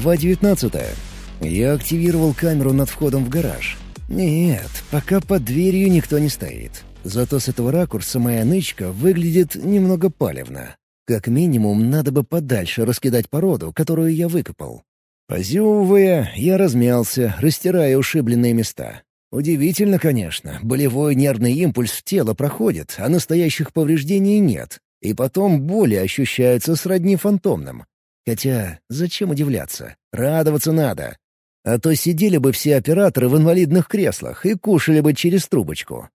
Глава 19. Я активировал камеру над входом в гараж. Нет, пока под дверью никто не стоит. Зато с этого ракурса моя нычка выглядит немного палевно. Как минимум, надо бы подальше раскидать породу, которую я выкопал. Позевывая, я размялся, растирая ушибленные места. Удивительно, конечно, болевой нервный импульс в тело проходит, а настоящих повреждений нет. И потом боли ощущаются сродни фантомным. Хотя, зачем удивляться? Радоваться надо. А то сидели бы все операторы в инвалидных креслах и кушали бы через трубочку.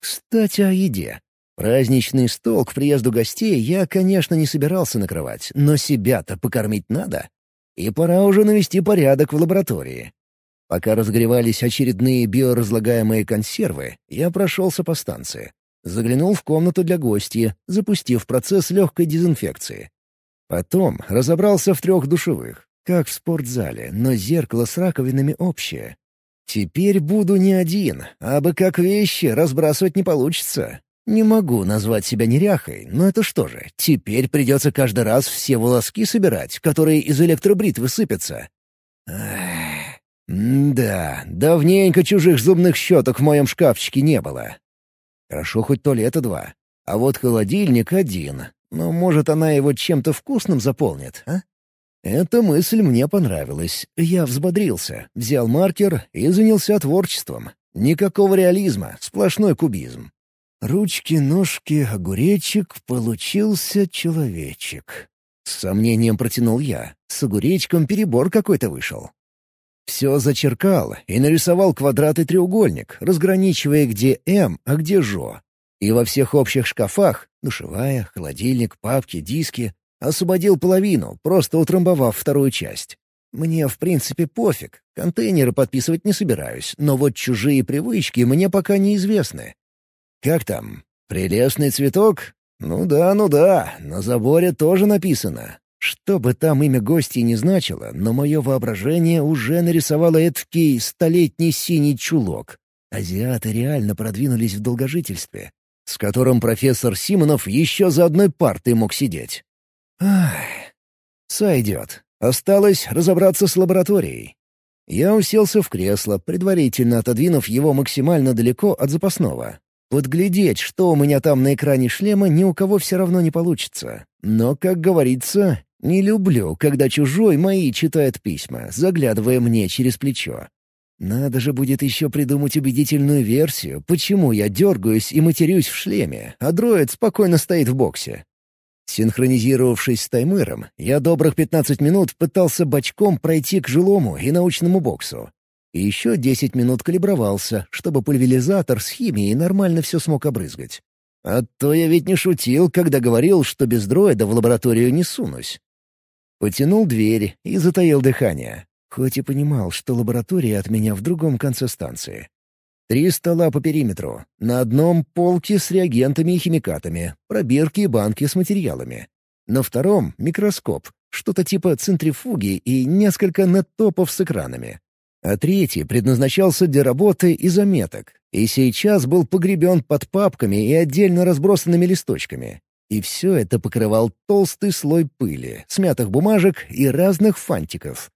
Кстати, о еде. Праздничный стол к приезду гостей я, конечно, не собирался накрывать, но себя-то покормить надо. И пора уже навести порядок в лаборатории. Пока разогревались очередные биоразлагаемые консервы, я прошелся по станции. Заглянул в комнату для гостей, запустив процесс легкой дезинфекции. Потом разобрался в трех душевых, как в спортзале, но зеркало с раковинами общее. Теперь буду не один, а бы как вещи разбрасывать не получится. Не могу назвать себя неряхой, но это что же, теперь придется каждый раз все волоски собирать, которые из электробритвы сыпятся. Да, давненько чужих зубных щеток в моем шкафчике не было. Хорошо хоть туалета два, а вот холодильник один, но, может, она его чем-то вкусным заполнит, а? Эта мысль мне понравилась. Я взбодрился, взял маркер и занялся творчеством. Никакого реализма, сплошной кубизм. Ручки, ножки, огуречек, получился человечек. С сомнением протянул я. С огуречком перебор какой-то вышел. Все зачеркал и нарисовал квадрат и треугольник, разграничивая, где «М», а где «Жо». И во всех общих шкафах — душевая, холодильник, папки, диски — освободил половину, просто утрамбовав вторую часть. Мне, в принципе, пофиг. Контейнеры подписывать не собираюсь, но вот чужие привычки мне пока неизвестны. Как там? Прелестный цветок? Ну да, ну да, на заборе тоже написано. Что бы там имя гостей не значило, но мое воображение уже нарисовало эдакий столетний синий чулок. Азиаты реально продвинулись в долгожительстве с которым профессор Симонов еще за одной партой мог сидеть. Ах, сойдет. Осталось разобраться с лабораторией. Я уселся в кресло, предварительно отодвинув его максимально далеко от запасного. Подглядеть, что у меня там на экране шлема, ни у кого все равно не получится. Но, как говорится, не люблю, когда чужой мои читает письма, заглядывая мне через плечо. Надо же будет еще придумать убедительную версию, почему я дергаюсь и матерюсь в шлеме, а дроид спокойно стоит в боксе. Синхронизировавшись с таймером, я добрых 15 минут пытался бочком пройти к жилому и научному боксу. И еще 10 минут калибровался, чтобы пульверизатор с химией нормально все смог обрызгать. А то я ведь не шутил, когда говорил, что без дроида в лабораторию не сунусь. Потянул дверь и затаил дыхание. Хоть и понимал, что лаборатория от меня в другом конце станции. Три стола по периметру. На одном — полки с реагентами и химикатами, пробирки и банки с материалами. На втором — микроскоп, что-то типа центрифуги и несколько неттопов с экранами. А третий предназначался для работы и заметок, и сейчас был погребен под папками и отдельно разбросанными листочками. И все это покрывал толстый слой пыли, смятых бумажек и разных фантиков.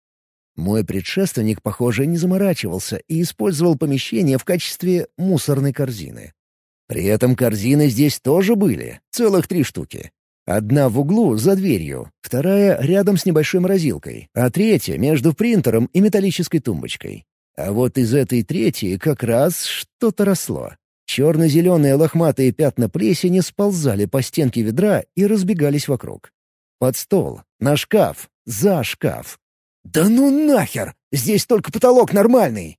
Мой предшественник, похоже, не заморачивался и использовал помещение в качестве мусорной корзины. При этом корзины здесь тоже были, целых три штуки. Одна в углу, за дверью, вторая рядом с небольшой морозилкой, а третья между принтером и металлической тумбочкой. А вот из этой третьей как раз что-то росло. Черно-зеленые лохматые пятна плесени сползали по стенке ведра и разбегались вокруг. Под стол, на шкаф, за шкаф. «Да ну нахер! Здесь только потолок нормальный!»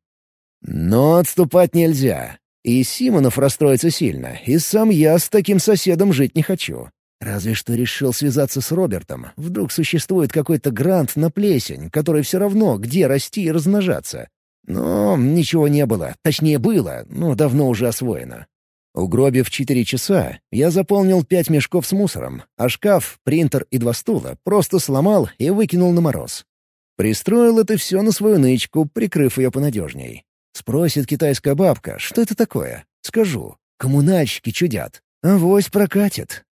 Но отступать нельзя. И Симонов расстроится сильно, и сам я с таким соседом жить не хочу. Разве что решил связаться с Робертом. Вдруг существует какой-то грант на плесень, который все равно, где расти и размножаться. Но ничего не было. Точнее, было, но давно уже освоено. Угробив четыре часа, я заполнил пять мешков с мусором, а шкаф, принтер и два стула просто сломал и выкинул на мороз. Пристроил это все на свою нычку, прикрыв ее понадежней. Спросит китайская бабка, что это такое? Скажу. Коммунальщики чудят. Авось прокатит.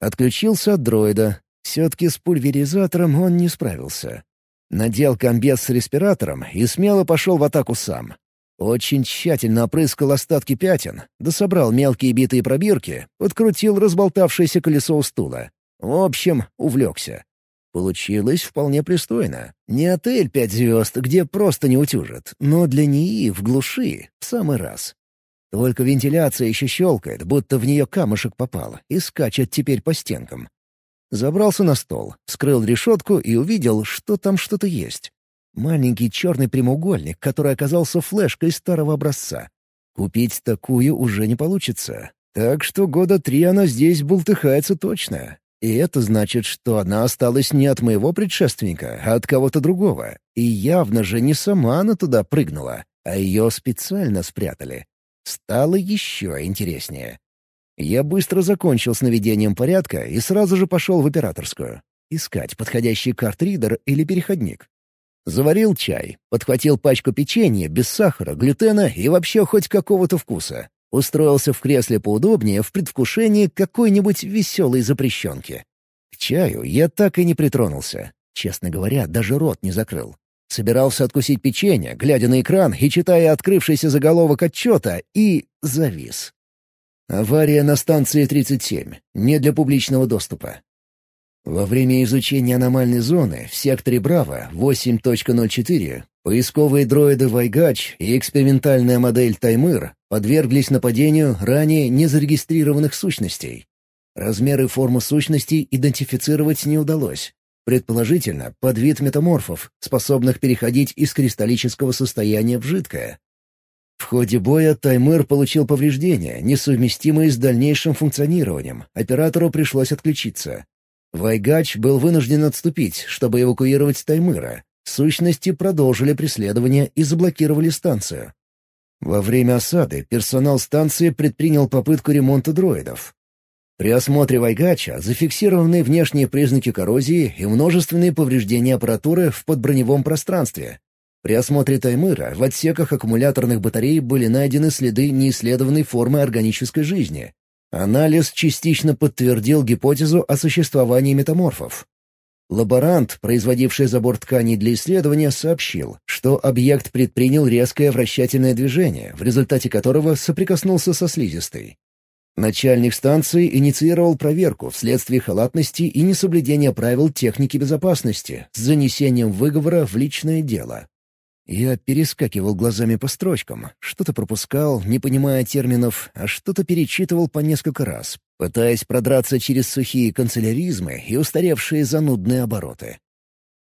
Отключился от дроида. Все-таки с пульверизатором он не справился. Надел комбез с респиратором и смело пошел в атаку сам. Очень тщательно опрыскал остатки пятен, дособрал мелкие битые пробирки, подкрутил разболтавшееся колесо у стула. В общем, увлекся. Получилось вполне пристойно. Не отель пять звезд, где просто не утюжат, но для НИИ в глуши в самый раз. Только вентиляция еще щелкает, будто в нее камушек попал, и скачет теперь по стенкам. Забрался на стол, вскрыл решетку и увидел, что там что-то есть. Маленький черный прямоугольник, который оказался флешкой старого образца. Купить такую уже не получится. Так что года три она здесь бултыхается точно. И это значит, что она осталась не от моего предшественника, а от кого-то другого. И явно же не сама она туда прыгнула, а ее специально спрятали. Стало еще интереснее. Я быстро закончил с наведением порядка и сразу же пошел в операторскую. Искать подходящий картридер или переходник. Заварил чай, подхватил пачку печенья без сахара, глютена и вообще хоть какого-то вкуса. Устроился в кресле поудобнее в предвкушении какой-нибудь веселой запрещенки. К чаю я так и не притронулся. Честно говоря, даже рот не закрыл. Собирался откусить печенье, глядя на экран и читая открывшийся заголовок отчета, и завис. Авария на станции 37. Не для публичного доступа. Во время изучения аномальной зоны в секторе Браво 8.04 поисковые дроиды «Вайгач» и экспериментальная модель «Таймыр» подверглись нападению ранее незарегистрированных сущностей. Размеры и форму сущностей идентифицировать не удалось. Предположительно, подвид метаморфов, способных переходить из кристаллического состояния в жидкое. В ходе боя Таймыр получил повреждения, несовместимые с дальнейшим функционированием. Оператору пришлось отключиться. Вайгач был вынужден отступить, чтобы эвакуировать Таймыра. Сущности продолжили преследование и заблокировали станцию. Во время осады персонал станции предпринял попытку ремонта дроидов. При осмотре Вайгача зафиксированы внешние признаки коррозии и множественные повреждения аппаратуры в подброневом пространстве. При осмотре Таймыра в отсеках аккумуляторных батарей были найдены следы неисследованной формы органической жизни, Анализ частично подтвердил гипотезу о существовании метаморфов. Лаборант, производивший забор тканей для исследования, сообщил, что объект предпринял резкое вращательное движение, в результате которого соприкоснулся со слизистой. Начальник станции инициировал проверку вследствие халатности и несоблюдения правил техники безопасности с занесением выговора в личное дело. Я перескакивал глазами по строчкам, что-то пропускал, не понимая терминов, а что-то перечитывал по несколько раз, пытаясь продраться через сухие канцеляризмы и устаревшие занудные обороты.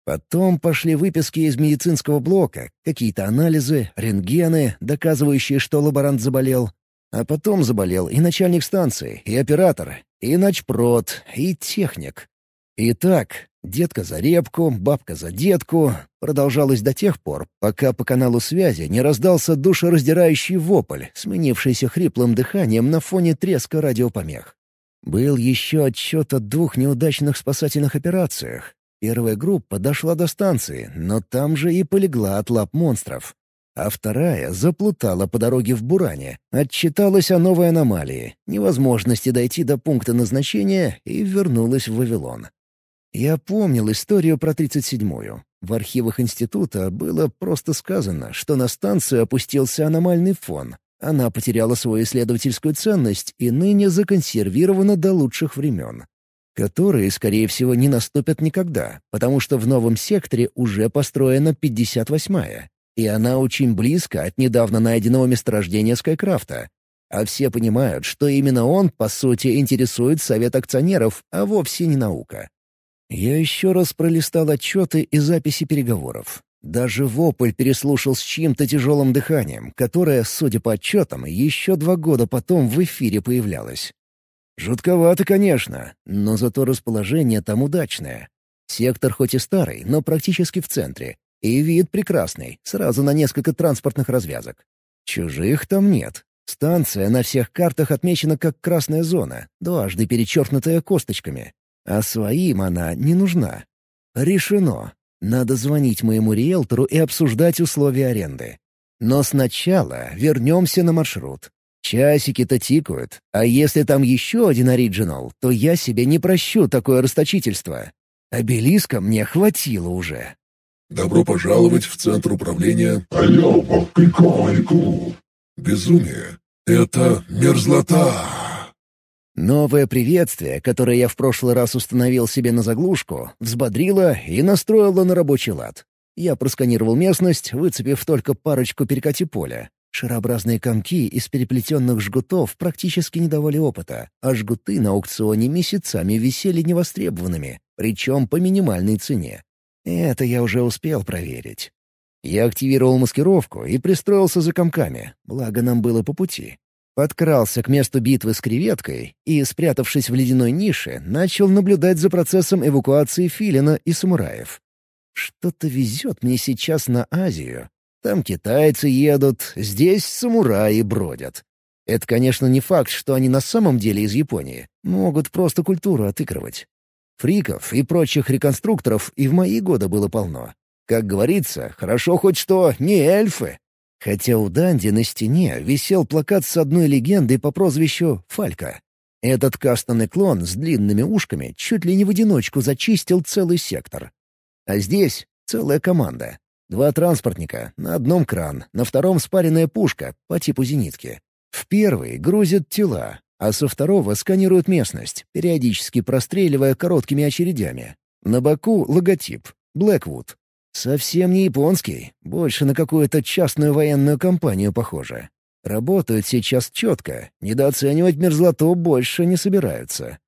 Потом пошли выписки из медицинского блока, какие-то анализы, рентгены, доказывающие, что лаборант заболел. А потом заболел и начальник станции, и оператор, и начпрод, и техник. И так, детка за репку, бабка за детку, продолжалось до тех пор, пока по каналу связи не раздался душераздирающий вопль, сменившийся хриплым дыханием на фоне треска радиопомех. Был еще отчет о двух неудачных спасательных операциях. Первая группа дошла до станции, но там же и полегла от лап монстров. А вторая заплутала по дороге в Буране, отчиталась о новой аномалии, невозможности дойти до пункта назначения и вернулась в Вавилон. Я помнил историю про 37-ю. В архивах института было просто сказано, что на станцию опустился аномальный фон. Она потеряла свою исследовательскую ценность и ныне законсервирована до лучших времен. Которые, скорее всего, не наступят никогда, потому что в новом секторе уже построена 58-я. И она очень близко от недавно найденного месторождения Скайкрафта. А все понимают, что именно он, по сути, интересует совет акционеров, а вовсе не наука. Я еще раз пролистал отчеты и записи переговоров. Даже вопль переслушал с чьим-то тяжелым дыханием, которое, судя по отчетам, еще два года потом в эфире появлялось. Жутковато, конечно, но зато расположение там удачное. Сектор хоть и старый, но практически в центре. И вид прекрасный, сразу на несколько транспортных развязок. Чужих там нет. Станция на всех картах отмечена как красная зона, дважды перечеркнутая косточками. А своим она не нужна. Решено. Надо звонить моему риэлтору и обсуждать условия аренды. Но сначала вернемся на маршрут. Часики-то тикают, а если там еще один оригинал, то я себе не прощу такое расточительство. Обелиска мне хватило уже. Добро пожаловать в центр управления Безумие — это мерзлота. Новое приветствие, которое я в прошлый раз установил себе на заглушку, взбодрило и настроило на рабочий лад. Я просканировал местность, выцепив только парочку перекати поля. Шарообразные комки из переплетенных жгутов практически не давали опыта, а жгуты на аукционе месяцами висели невостребованными, причем по минимальной цене. Это я уже успел проверить. Я активировал маскировку и пристроился за комками, благо нам было по пути. Подкрался к месту битвы с креветкой и, спрятавшись в ледяной нише, начал наблюдать за процессом эвакуации филина и самураев. Что-то везет мне сейчас на Азию. Там китайцы едут, здесь самураи бродят. Это, конечно, не факт, что они на самом деле из Японии. Могут просто культуру отыгрывать. Фриков и прочих реконструкторов и в мои годы было полно. Как говорится, хорошо хоть что не эльфы. Хотя у Данди на стене висел плакат с одной легендой по прозвищу Фалька. Этот кастомный клон с длинными ушками чуть ли не в одиночку зачистил целый сектор. А здесь целая команда. Два транспортника, на одном кран, на втором спаренная пушка по типу зенитки. В первый грузят тела, а со второго сканируют местность, периодически простреливая короткими очередями. На боку логотип — Блэквуд. Совсем не японский, больше на какую-то частную военную компанию похоже. Работают сейчас четко, недооценивать мерзлоту больше не собираются.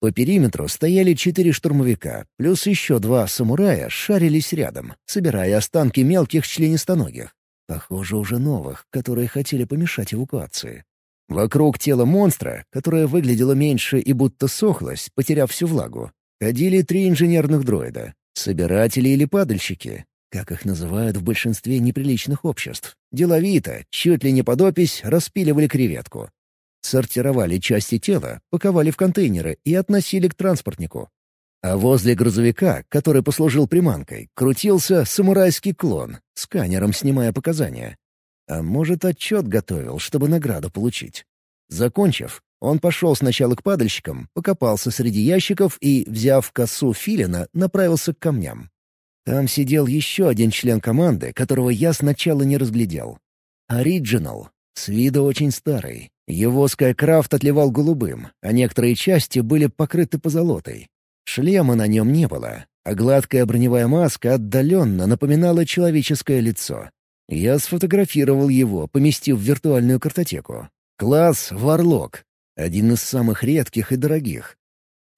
По периметру стояли четыре штурмовика, плюс еще два самурая шарились рядом, собирая останки мелких членистоногих. Похоже, уже новых, которые хотели помешать эвакуации. Вокруг тела монстра, которое выглядело меньше и будто сохлось, потеряв всю влагу, ходили три инженерных дроида — собиратели или падальщики, как их называют в большинстве неприличных обществ. Деловито, чуть ли не под опись, распиливали креветку. Сортировали части тела, паковали в контейнеры и относили к транспортнику. А возле грузовика, который послужил приманкой, крутился самурайский клон, сканером снимая показания. А может, отчет готовил, чтобы награду получить. Закончив, он пошел сначала к падальщикам, покопался среди ящиков и, взяв косу филина, направился к камням. Там сидел еще один член команды, которого я сначала не разглядел. Ориджинал. С виду очень старый. Его скайкрафт отливал голубым, а некоторые части были покрыты позолотой. Шлема на нем не было, а гладкая броневая маска отдаленно напоминала человеческое лицо. Я сфотографировал его, поместив в виртуальную картотеку. Класс «Варлок». Один из самых редких и дорогих.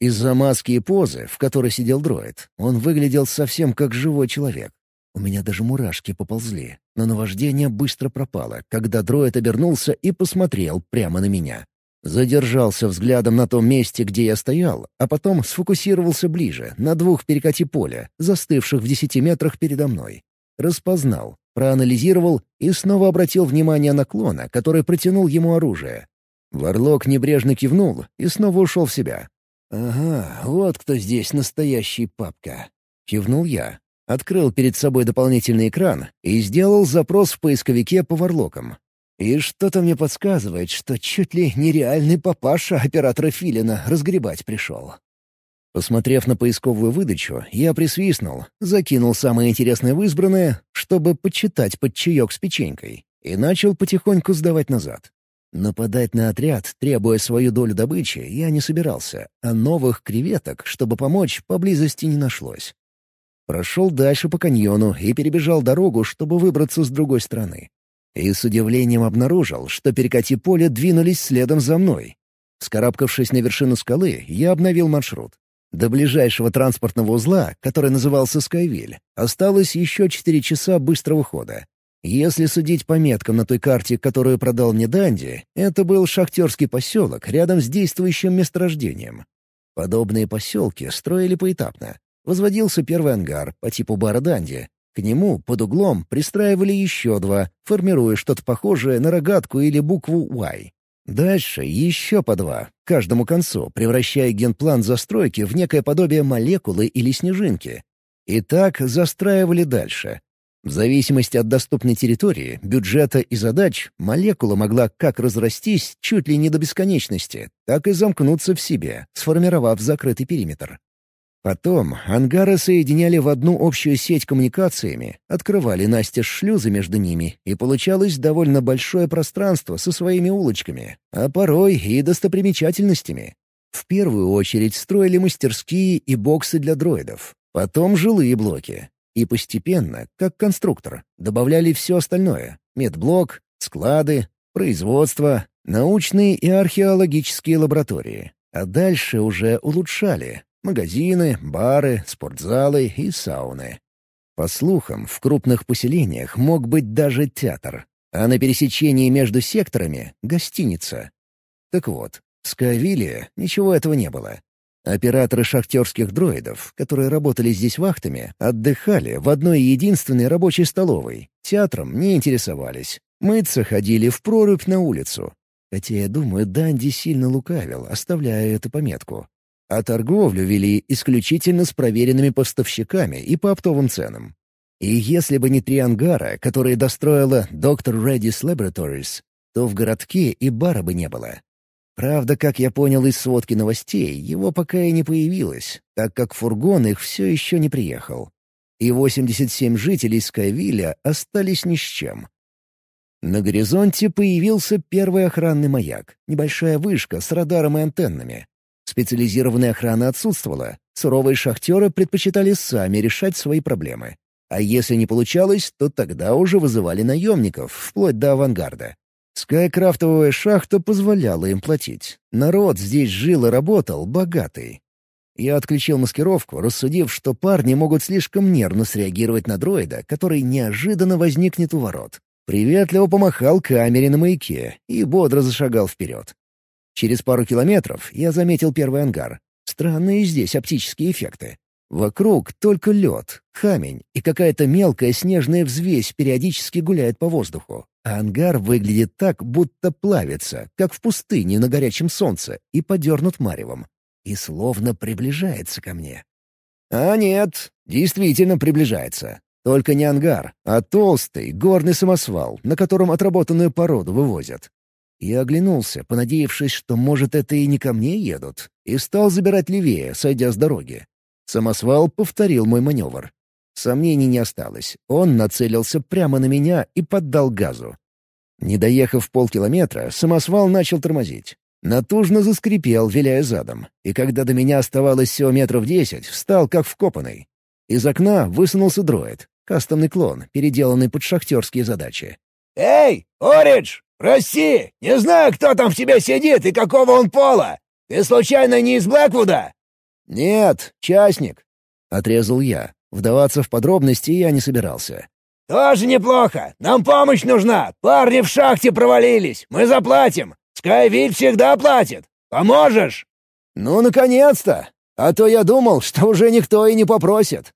Из-за маски и позы, в которой сидел дроид, он выглядел совсем как живой человек. У меня даже мурашки поползли, но наваждение быстро пропало, когда дроид обернулся и посмотрел прямо на меня. Задержался взглядом на том месте, где я стоял, а потом сфокусировался ближе, на двух перекати поля, застывших в десяти метрах передо мной. Распознал, проанализировал и снова обратил внимание на клона, который протянул ему оружие. Варлок небрежно кивнул и снова ушел в себя. «Ага, вот кто здесь настоящий папка», — кивнул я. Открыл перед собой дополнительный экран и сделал запрос в поисковике по варлокам. И что-то мне подсказывает, что чуть ли нереальный папаша оператора Филина разгребать пришел. Посмотрев на поисковую выдачу, я присвистнул, закинул самое интересное в избранное, чтобы почитать под чаек с печенькой, и начал потихоньку сдавать назад. Нападать на отряд, требуя свою долю добычи, я не собирался, а новых креветок, чтобы помочь, поблизости не нашлось. Прошел дальше по каньону и перебежал дорогу, чтобы выбраться с другой стороны. И с удивлением обнаружил, что перекати поле двинулись следом за мной. Скарабкавшись на вершину скалы, я обновил маршрут. До ближайшего транспортного узла, который назывался Скайвиль, осталось еще четыре часа быстрого хода. Если судить по меткам на той карте, которую продал мне Данди, это был шахтерский поселок рядом с действующим месторождением. Подобные поселки строили поэтапно. Возводился первый ангар по типу бара Данди. К нему под углом пристраивали еще два, формируя что-то похожее на рогатку или букву «Y». Дальше еще по два, к каждому концу, превращая генплан застройки в некое подобие молекулы или снежинки. И так застраивали дальше. В зависимости от доступной территории, бюджета и задач, молекула могла как разрастись чуть ли не до бесконечности, так и замкнуться в себе, сформировав закрытый периметр. Потом ангары соединяли в одну общую сеть коммуникациями, открывали настежь шлюзы между ними, и получалось довольно большое пространство со своими улочками, а порой и достопримечательностями. В первую очередь строили мастерские и боксы для дроидов, потом жилые блоки. И постепенно, как конструктор, добавляли все остальное — медблок, склады, производство, научные и археологические лаборатории. А дальше уже улучшали, Магазины, бары, спортзалы и сауны. По слухам, в крупных поселениях мог быть даже театр, а на пересечении между секторами — гостиница. Так вот, в Скавиле ничего этого не было. Операторы шахтерских дроидов, которые работали здесь вахтами, отдыхали в одной единственной рабочей столовой. Театром не интересовались. Мыться ходили в прорубь на улицу. Хотя, я думаю, Данди сильно лукавил, оставляя эту пометку а торговлю вели исключительно с проверенными поставщиками и по оптовым ценам. И если бы не три ангара, которые достроила Dr. Reddy's Laboratories, то в городке и бара бы не было. Правда, как я понял из сводки новостей, его пока и не появилось, так как фургон их все еще не приехал. И 87 жителей Скайвилля остались ни с чем. На горизонте появился первый охранный маяк, небольшая вышка с радаром и антеннами. Специализированная охрана отсутствовала. Суровые шахтеры предпочитали сами решать свои проблемы. А если не получалось, то тогда уже вызывали наемников, вплоть до авангарда. Скайкрафтовая шахта позволяла им платить. Народ здесь жил и работал богатый. Я отключил маскировку, рассудив, что парни могут слишком нервно среагировать на дроида, который неожиданно возникнет у ворот. Приветливо помахал камере на маяке и бодро зашагал вперед. Через пару километров я заметил первый ангар. Странные здесь оптические эффекты. Вокруг только лед, камень и какая-то мелкая снежная взвесь периодически гуляет по воздуху. А ангар выглядит так, будто плавится, как в пустыне на горячем солнце, и подернут маревом. И словно приближается ко мне. А нет, действительно приближается. Только не ангар, а толстый горный самосвал, на котором отработанную породу вывозят. Я оглянулся, понадеявшись, что, может, это и не ко мне едут, и стал забирать левее, сойдя с дороги. Самосвал повторил мой маневр. Сомнений не осталось. Он нацелился прямо на меня и поддал газу. Не доехав полкилометра, самосвал начал тормозить. Натужно заскрипел, виляя задом, и когда до меня оставалось всего метров десять, встал как вкопанный. Из окна высунулся дроид, кастомный клон, переделанный под шахтерские задачи. «Эй, Оридж, «Прости, не знаю, кто там в тебе сидит и какого он пола. Ты случайно не из Блэквуда?» «Нет, частник», — отрезал я. Вдаваться в подробности я не собирался. «Тоже неплохо. Нам помощь нужна. Парни в шахте провалились. Мы заплатим. Скайвиль всегда платит. Поможешь?» «Ну, наконец-то! А то я думал, что уже никто и не попросит».